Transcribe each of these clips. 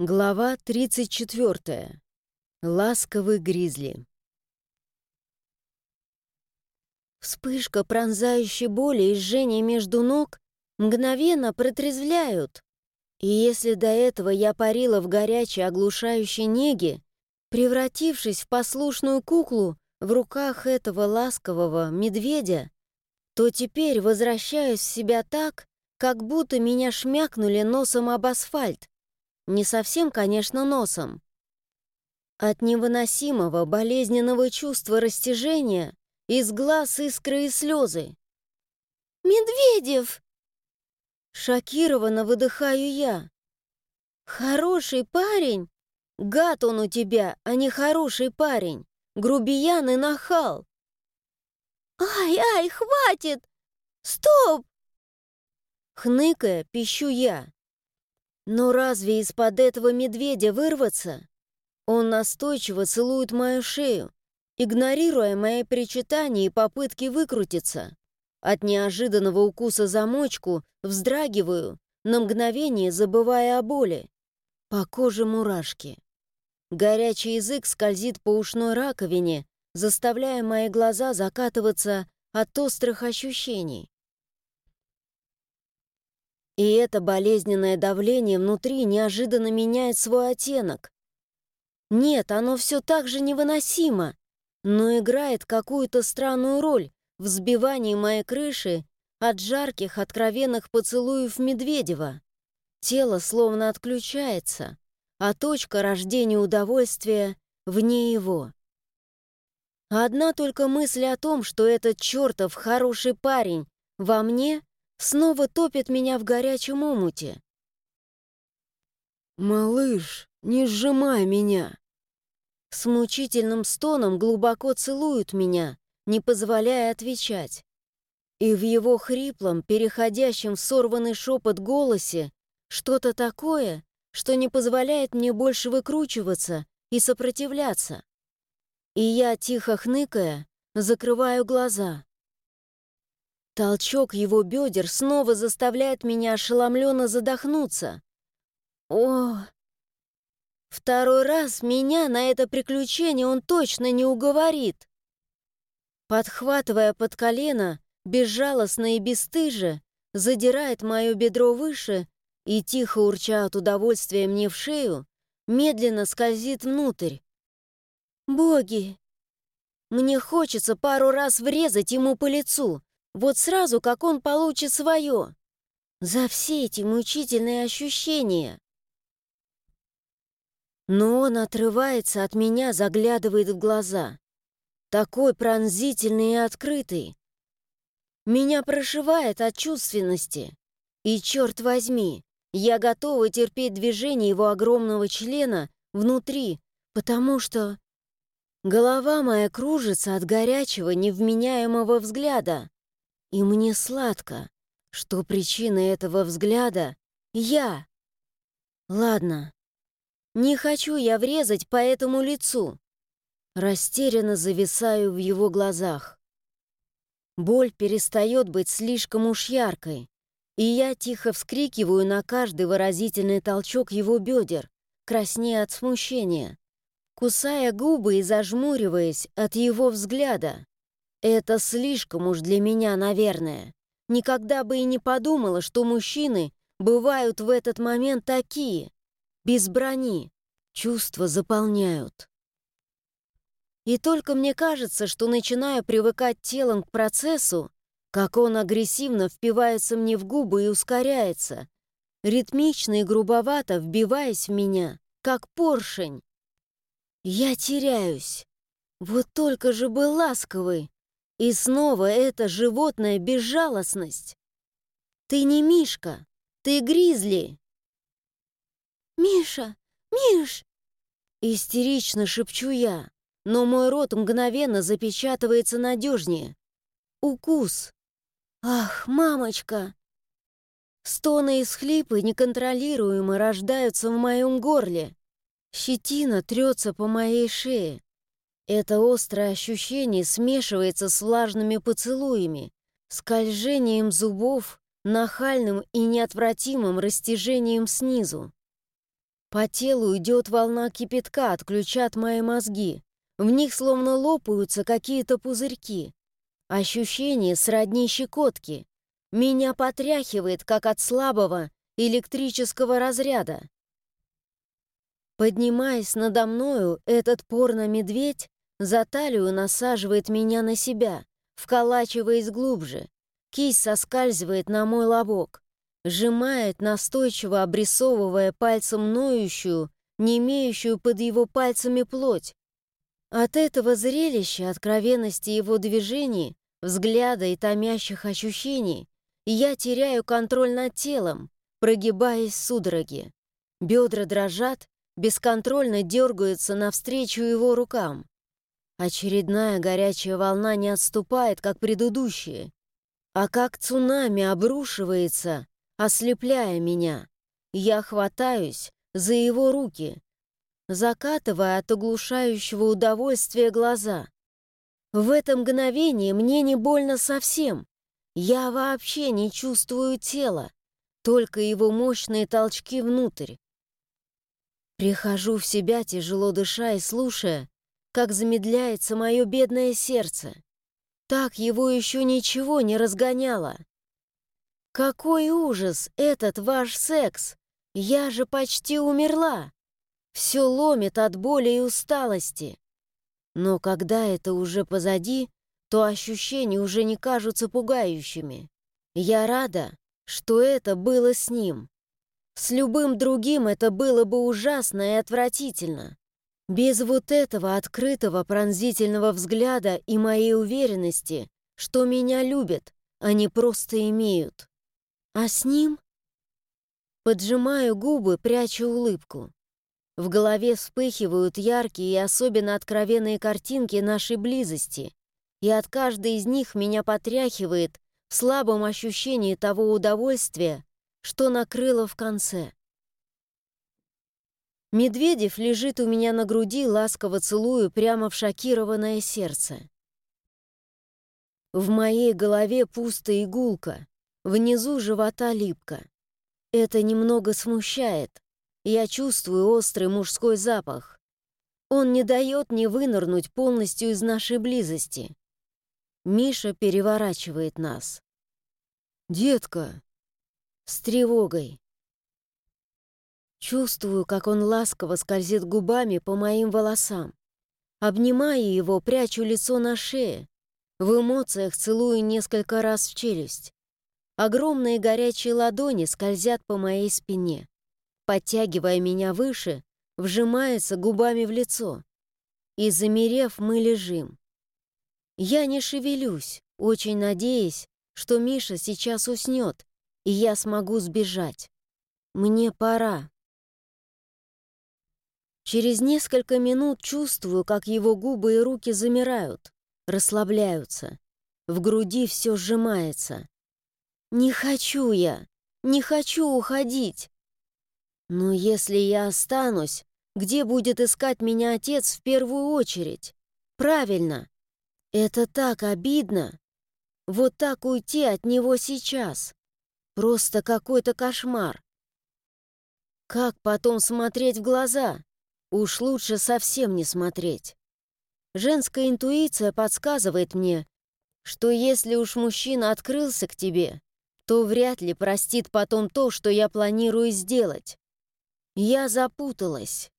Глава 34. Ласковый гризли. Вспышка пронзающей боли и жжения между ног мгновенно протрезвляют. И если до этого я парила в горячей оглушающей неге, превратившись в послушную куклу в руках этого ласкового медведя, то теперь возвращаюсь в себя так, как будто меня шмякнули носом об асфальт, не совсем, конечно, носом. От невыносимого болезненного чувства растяжения из глаз искры и слезы. «Медведев!» Шокированно выдыхаю я. «Хороший парень? Гад он у тебя, а не хороший парень. Грубиян и нахал!» «Ай, ай, хватит! Стоп!» Хныкая, пищу я. Но разве из-под этого медведя вырваться? Он настойчиво целует мою шею, игнорируя мои причитания и попытки выкрутиться. От неожиданного укуса замочку вздрагиваю, на мгновение забывая о боли. По коже мурашки. Горячий язык скользит по ушной раковине, заставляя мои глаза закатываться от острых ощущений. И это болезненное давление внутри неожиданно меняет свой оттенок. Нет, оно все так же невыносимо, но играет какую-то странную роль в сбивании моей крыши от жарких, откровенных поцелуев Медведева. Тело словно отключается, а точка рождения удовольствия вне его. Одна только мысль о том, что этот чертов хороший парень во мне снова топит меня в горячем омуте. «Малыш, не сжимай меня!» С мучительным стоном глубоко целует меня, не позволяя отвечать. И в его хриплом, переходящем в сорванный шепот голосе, что-то такое, что не позволяет мне больше выкручиваться и сопротивляться. И я, тихо хныкая, закрываю глаза. Толчок его бедер снова заставляет меня ошеломленно задохнуться. О! Второй раз меня на это приключение он точно не уговорит. Подхватывая под колено, безжалостно и бесстыже, задирает мое бедро выше и, тихо урча от удовольствия мне в шею, медленно скользит внутрь. Боги! Мне хочется пару раз врезать ему по лицу, вот сразу, как он получит свое. За все эти мучительные ощущения. Но он отрывается от меня, заглядывает в глаза. Такой пронзительный и открытый. Меня прошивает от чувственности. И, черт возьми, я готова терпеть движение его огромного члена внутри, потому что... Голова моя кружится от горячего, невменяемого взгляда. И мне сладко, что причина этого взгляда — я. Ладно, не хочу я врезать по этому лицу. Растерянно зависаю в его глазах. Боль перестает быть слишком уж яркой, и я тихо вскрикиваю на каждый выразительный толчок его бедер, краснея от смущения, кусая губы и зажмуриваясь от его взгляда. Это слишком уж для меня, наверное. Никогда бы и не подумала, что мужчины бывают в этот момент такие, без брони, чувства заполняют. И только мне кажется, что начинаю привыкать телом к процессу, как он агрессивно впивается мне в губы и ускоряется, ритмично и грубовато вбиваясь в меня, как поршень. Я теряюсь. Вот только же был ласковый, и снова эта животная безжалостность. Ты не Мишка, ты Гризли. «Миша! Миш!» Истерично шепчу я, но мой рот мгновенно запечатывается надежнее. Укус. «Ах, мамочка!» Стоны и схлипы неконтролируемо рождаются в моем горле. Щетина трется по моей шее. Это острое ощущение смешивается с влажными поцелуями, скольжением зубов, нахальным и неотвратимым растяжением снизу. По телу идет волна кипятка, отключат мои мозги. В них словно лопаются какие-то пузырьки. Ощущение сродни щекотки. Меня потряхивает, как от слабого электрического разряда. Поднимаясь надо мною, этот порно-медведь за талию насаживает меня на себя, вколачиваясь глубже. Кисть соскальзывает на мой лобок, сжимает, настойчиво обрисовывая пальцем ноющую, не имеющую под его пальцами плоть. От этого зрелища, откровенности его движений, взгляда и томящих ощущений, я теряю контроль над телом, прогибаясь в судороги. Бедра дрожат, бесконтрольно дергаются навстречу его рукам. Очередная горячая волна не отступает, как предыдущие, а как цунами обрушивается, ослепляя меня. Я хватаюсь за его руки, закатывая от оглушающего удовольствия глаза. В это мгновение мне не больно совсем. Я вообще не чувствую тела, только его мощные толчки внутрь. Прихожу в себя, тяжело дыша и слушая, как замедляется мое бедное сердце. Так его еще ничего не разгоняло. Какой ужас этот ваш секс! Я же почти умерла. Все ломит от боли и усталости. Но когда это уже позади, то ощущения уже не кажутся пугающими. Я рада, что это было с ним. С любым другим это было бы ужасно и отвратительно. Без вот этого открытого пронзительного взгляда и моей уверенности, что меня любят, они просто имеют. А с ним? Поджимаю губы, прячу улыбку. В голове вспыхивают яркие и особенно откровенные картинки нашей близости, и от каждой из них меня потряхивает в слабом ощущении того удовольствия, что накрыло в конце. Медведев лежит у меня на груди, ласково целую прямо в шокированное сердце. В моей голове пусто и гулко, внизу живота липко. Это немного смущает. Я чувствую острый мужской запах. Он не дает мне вынырнуть полностью из нашей близости. Миша переворачивает нас. «Детка!» С тревогой. Чувствую, как он ласково скользит губами по моим волосам. Обнимаю его, прячу лицо на шее. В эмоциях целую несколько раз в челюсть. Огромные горячие ладони скользят по моей спине. Подтягивая меня выше, вжимается губами в лицо. И замерев, мы лежим. Я не шевелюсь, очень надеясь, что Миша сейчас уснет, и я смогу сбежать. Мне пора. Через несколько минут чувствую, как его губы и руки замирают, расслабляются. В груди все сжимается. Не хочу я, не хочу уходить. Но если я останусь, где будет искать меня отец в первую очередь? Правильно. Это так обидно. Вот так уйти от него сейчас. Просто какой-то кошмар. Как потом смотреть в глаза? Уж лучше совсем не смотреть. Женская интуиция подсказывает мне, что если уж мужчина открылся к тебе, то вряд ли простит потом то, что я планирую сделать. Я запуталась.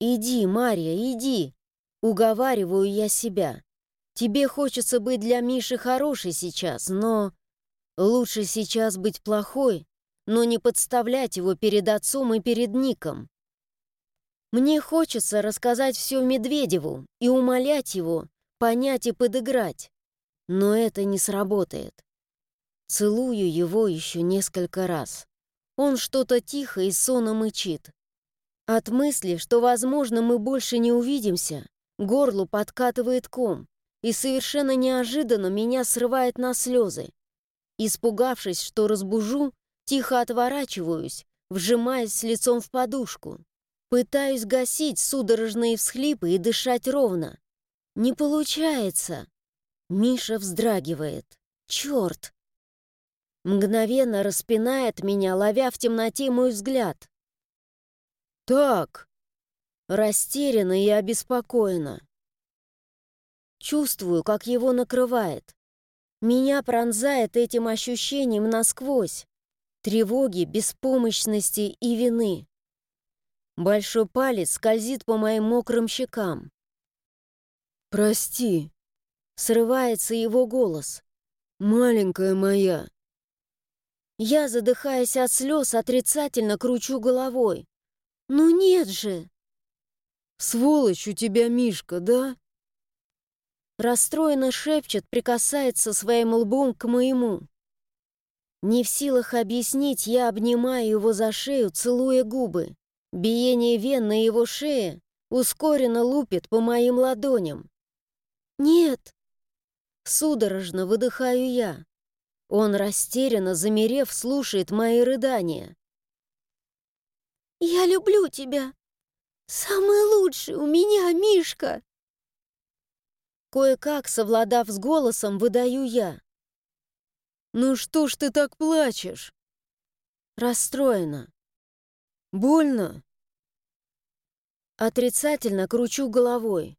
«Иди, Марья, иди!» Уговариваю я себя. Тебе хочется быть для Миши хорошей сейчас, но... Лучше сейчас быть плохой, но не подставлять его перед отцом и перед Ником. Мне хочется рассказать все Медведеву и умолять его, понять и подыграть. Но это не сработает. Целую его еще несколько раз. Он что-то тихо и сонно мычит. От мысли, что, возможно, мы больше не увидимся, горлу подкатывает ком, и совершенно неожиданно меня срывает на слезы. Испугавшись, что разбужу, Тихо отворачиваюсь, вжимаясь лицом в подушку. Пытаюсь гасить судорожные всхлипы и дышать ровно. Не получается. Миша вздрагивает. Черт! Мгновенно распинает меня, ловя в темноте мой взгляд. «Так!» Растеряна и обеспокоена. Чувствую, как его накрывает. Меня пронзает этим ощущением насквозь. Тревоги, беспомощности и вины. Большой палец скользит по моим мокрым щекам. «Прости», — срывается его голос. «Маленькая моя». Я, задыхаясь от слез, отрицательно кручу головой. «Ну нет же!» «Сволочь у тебя Мишка, да?» Расстроенно шепчет, прикасается своим лбом к моему. Не в силах объяснить, я обнимаю его за шею, целуя губы. Биение вен на его шее ускоренно лупит по моим ладоням. «Нет!» Судорожно выдыхаю я. Он растерянно, замерев, слушает мои рыдания. «Я люблю тебя! Самый лучший у меня, Мишка!» Кое-как, совладав с голосом, выдаю я. «Ну что ж ты так плачешь?» Расстроена. «Больно?» Отрицательно кручу головой.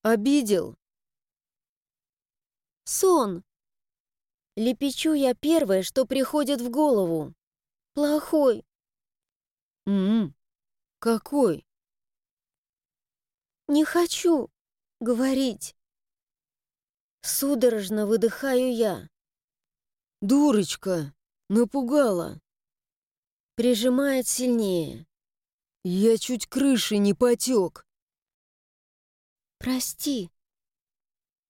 «Обидел?» «Сон!» Лепечу я первое, что приходит в голову. «Плохой!» «М-м, какой?» «Не хочу говорить!» Судорожно выдыхаю я. «Дурочка! Напугала!» Прижимает сильнее. «Я чуть крыши не потек!» «Прости!»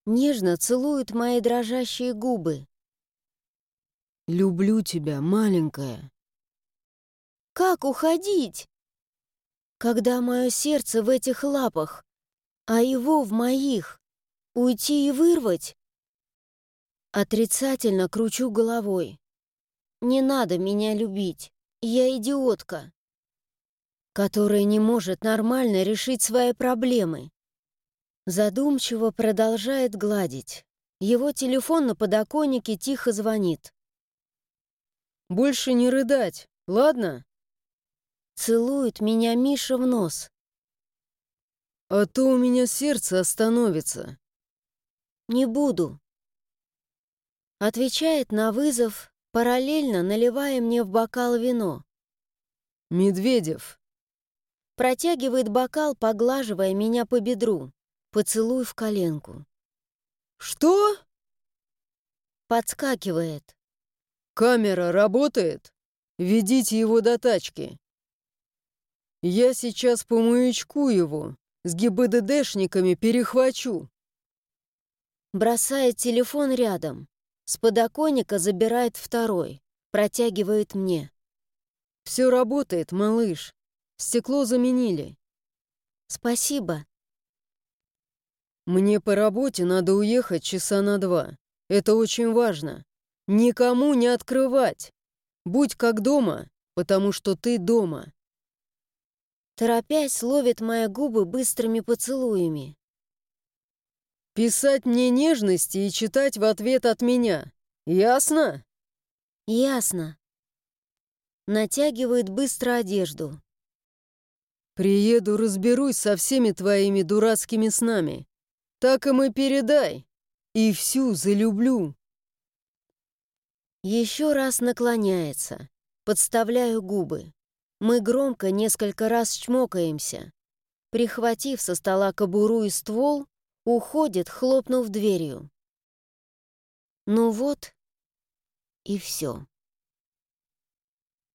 Нежно целует мои дрожащие губы. «Люблю тебя, маленькая!» «Как уходить?» Когда мое сердце в этих лапах, а его в моих. Уйти и вырвать? Отрицательно кручу головой. Не надо меня любить. Я идиотка, которая не может нормально решить свои проблемы. Задумчиво продолжает гладить. Его телефон на подоконнике тихо звонит. «Больше не рыдать, ладно?» Целует меня Миша в нос. «А то у меня сердце остановится». «Не буду». Отвечает на вызов, параллельно наливая мне в бокал вино. «Медведев». Протягивает бокал, поглаживая меня по бедру. Поцелуй в коленку. «Что?» Подскакивает. «Камера работает? Ведите его до тачки. Я сейчас по маячку его, с ГИБДДшниками перехвачу». Бросает телефон рядом. С подоконника забирает второй. Протягивает мне. «Все работает, малыш. Стекло заменили». «Спасибо». «Мне по работе надо уехать часа на два. Это очень важно. Никому не открывать. Будь как дома, потому что ты дома». Торопясь, ловит мои губы быстрыми поцелуями. Писать мне нежности и читать в ответ от меня. Ясно? Ясно. Натягивает быстро одежду. Приеду, разберусь со всеми твоими дурацкими снами. Так им и передай. И всю залюблю. Еще раз наклоняется. Подставляю губы. Мы громко несколько раз чмокаемся. Прихватив со стола кобуру и ствол, Уходит, хлопнув дверью. Ну вот и все.